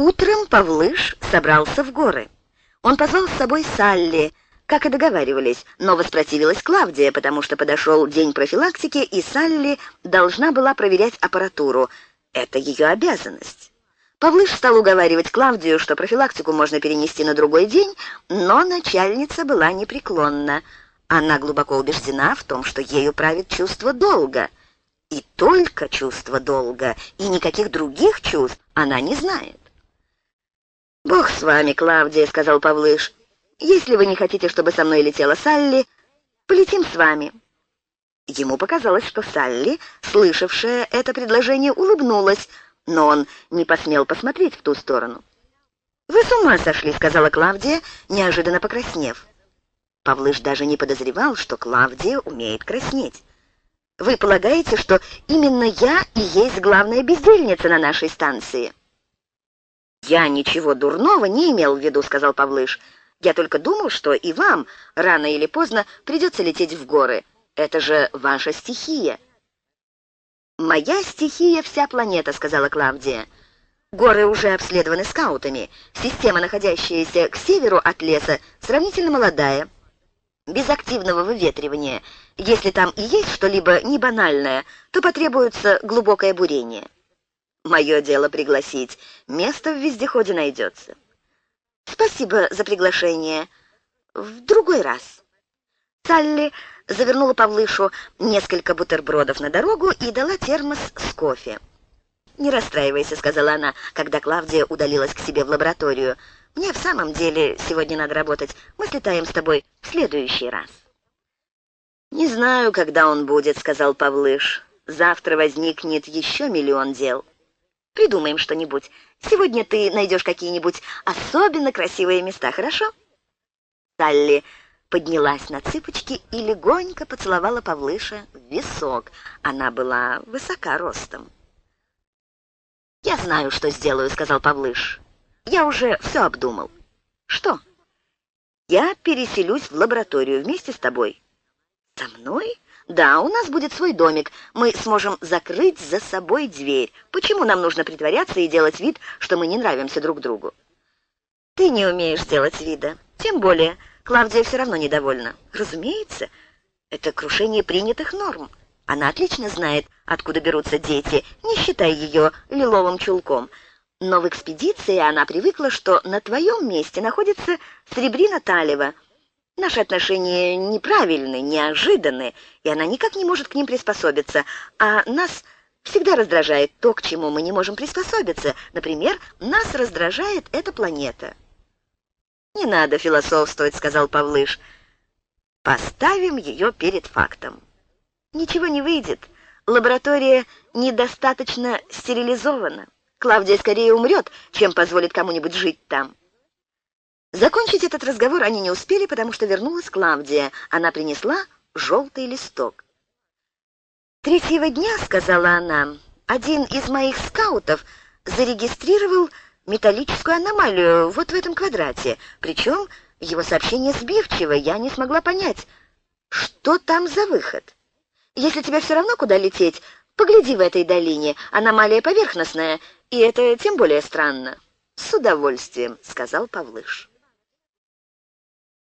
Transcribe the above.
Утром Павлыш собрался в горы. Он позвал с собой Салли, как и договаривались, но воспротивилась Клавдия, потому что подошел день профилактики, и Салли должна была проверять аппаратуру. Это ее обязанность. Павлыш стал уговаривать Клавдию, что профилактику можно перенести на другой день, но начальница была непреклонна. Она глубоко убеждена в том, что ею правит чувство долга. И только чувство долга, и никаких других чувств она не знает. «Бог с вами, Клавдия», — сказал Павлыш. «Если вы не хотите, чтобы со мной летела Салли, полетим с вами». Ему показалось, что Салли, слышавшая это предложение, улыбнулась, но он не посмел посмотреть в ту сторону. «Вы с ума сошли», — сказала Клавдия, неожиданно покраснев. Павлыш даже не подозревал, что Клавдия умеет краснеть. «Вы полагаете, что именно я и есть главная бездельница на нашей станции?» «Я ничего дурного не имел в виду», — сказал Павлыш. «Я только думал, что и вам рано или поздно придется лететь в горы. Это же ваша стихия». «Моя стихия — вся планета», — сказала Клавдия. «Горы уже обследованы скаутами. Система, находящаяся к северу от леса, сравнительно молодая, без активного выветривания. Если там и есть что-либо не банальное, то потребуется глубокое бурение». Мое дело пригласить. Место в вездеходе найдется. Спасибо за приглашение. В другой раз. Салли завернула Павлышу несколько бутербродов на дорогу и дала термос с кофе. «Не расстраивайся», — сказала она, когда Клавдия удалилась к себе в лабораторию. «Мне в самом деле сегодня надо работать. Мы слетаем с тобой в следующий раз». «Не знаю, когда он будет», — сказал Павлыш. «Завтра возникнет еще миллион дел». Придумаем что-нибудь. Сегодня ты найдешь какие-нибудь особенно красивые места, хорошо?» Салли поднялась на цыпочки и легонько поцеловала Павлыша в висок. Она была высока ростом. «Я знаю, что сделаю», — сказал Павлыш. «Я уже все обдумал». «Что?» «Я переселюсь в лабораторию вместе с тобой». «Со мной?» Да, у нас будет свой домик. Мы сможем закрыть за собой дверь. Почему нам нужно притворяться и делать вид, что мы не нравимся друг другу? Ты не умеешь делать вида. Тем более, Клавдия все равно недовольна. Разумеется, это крушение принятых норм. Она отлично знает, откуда берутся дети, не считая ее лиловым чулком. Но в экспедиции она привыкла, что на твоем месте находится Сребрина Талева — Наши отношения неправильны, неожиданны, и она никак не может к ним приспособиться, а нас всегда раздражает то, к чему мы не можем приспособиться. Например, нас раздражает эта планета. «Не надо философствовать», — сказал Павлыш. «Поставим ее перед фактом». «Ничего не выйдет. Лаборатория недостаточно стерилизована. Клавдия скорее умрет, чем позволит кому-нибудь жить там». Закончить этот разговор они не успели, потому что вернулась Клавдия. Она принесла желтый листок. «Третьего дня, — сказала она, — один из моих скаутов зарегистрировал металлическую аномалию вот в этом квадрате. Причем его сообщение сбивчиво, я не смогла понять, что там за выход. Если тебе все равно, куда лететь, погляди в этой долине, аномалия поверхностная, и это тем более странно». «С удовольствием», — сказал Павлыш.